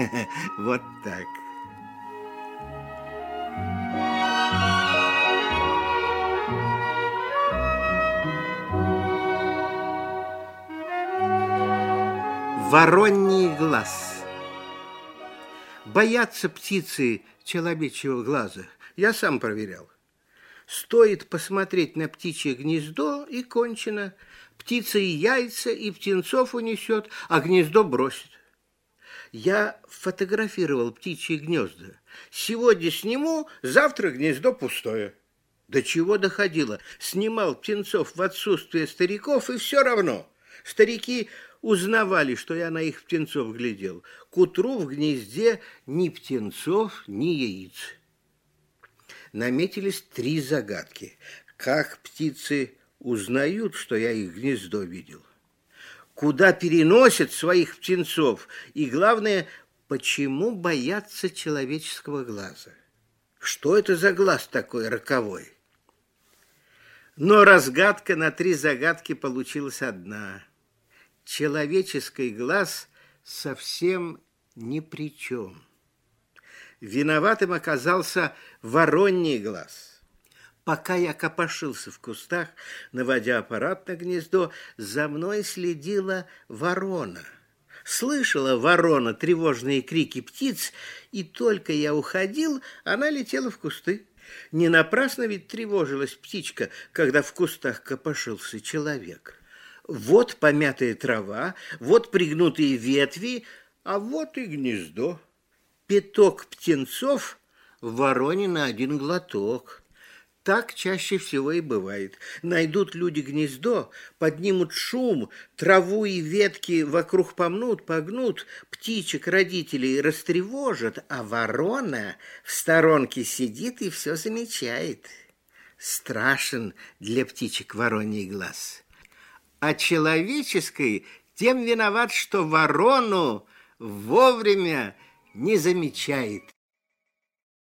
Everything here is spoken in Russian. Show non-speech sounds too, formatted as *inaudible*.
*laughs* Вот так. Вороний глаз. Боятся птицы человечьего глаза. Я сам проверял. Стоит посмотреть на птичье гнездо, и кончено. Птица и яйца, и птенцов унесет, а гнездо бросит. Я фотографировал птичьи гнезда. Сегодня сниму, завтра гнездо пустое. До чего доходило? Снимал птенцов в отсутствие стариков, и все равно. Старики узнавали, что я на их птенцов глядел. К утру в гнезде ни птенцов, ни яиц. Наметились три загадки. Как птицы узнают, что я их гнездо видел? Куда переносят своих птенцов? И главное, почему боятся человеческого глаза? Что это за глаз такой роковой? Но разгадка на три загадки получилась одна – человеческий глаз совсем ни при чем. Виноватым оказался вороний глаз. Пока я копошился в кустах, наводя аппарат на гнездо, за мной следила ворона. Слышала ворона тревожные крики птиц, и только я уходил, она летела в кусты. Не напрасно ведь тревожилась птичка, когда в кустах копошился человек. Вот помятая трава, вот пригнутые ветви, а вот и гнездо. Пяток птенцов вороне на один глоток. Так чаще всего и бывает. Найдут люди гнездо, поднимут шум, траву и ветки вокруг помнут, погнут, птичек родителей растревожат, а ворона в сторонке сидит и все замечает. Страшен для птичек вороний глаз а человеческой тем виноват, что ворону вовремя не замечает.